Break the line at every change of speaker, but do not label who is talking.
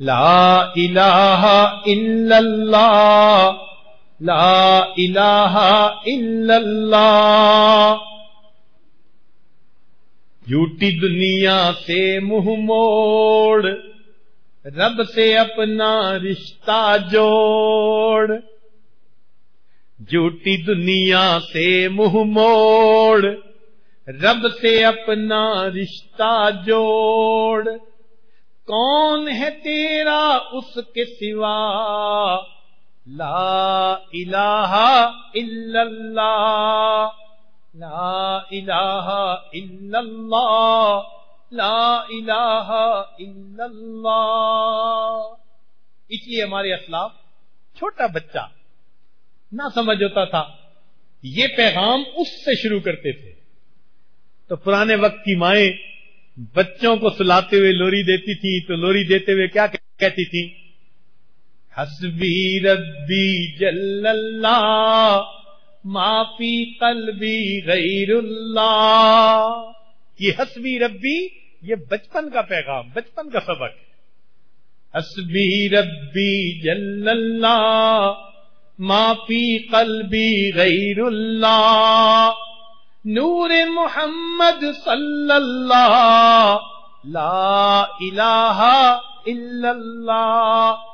لا الہ الا اللہ لا الہ الا اللہ جھوٹی دنیا سے منہ موڑ، رب سے اپنا رشتہ جوڑ۔ جھوٹی دنیا سے منہ موڑ، رب سے اپنا رشتہ جوڑ۔ کون ہے تیرا اس کے سوا؟ لا الہ الا اللہ۔ لا الہ الا اللہ۔ لا الہ الا اللہ۔ اس لیے ہمارے اسلاف چھوٹا بچہ، نہ سمجھ ہوتا تھا۔ یہ پیغام اس سے شروع کرتے تھے۔ تو پرانے وقت کی مائیں بچوں کو سلاتے ہوئے لوری دیتی تھی، تو لوری دیتے ہوئے کیا کہتی تھی؟ حسبی ربی جل اللہ، معافی قلبی غیر اللہ۔ یہ حسبی ربی، یہ بچپن کا پیغام، بچپن کا سبق حسبی ربی جل اللہ، معافی قلبی غیر اللہ۔ نور محمد صلی اللہ لا الہ الا اللہ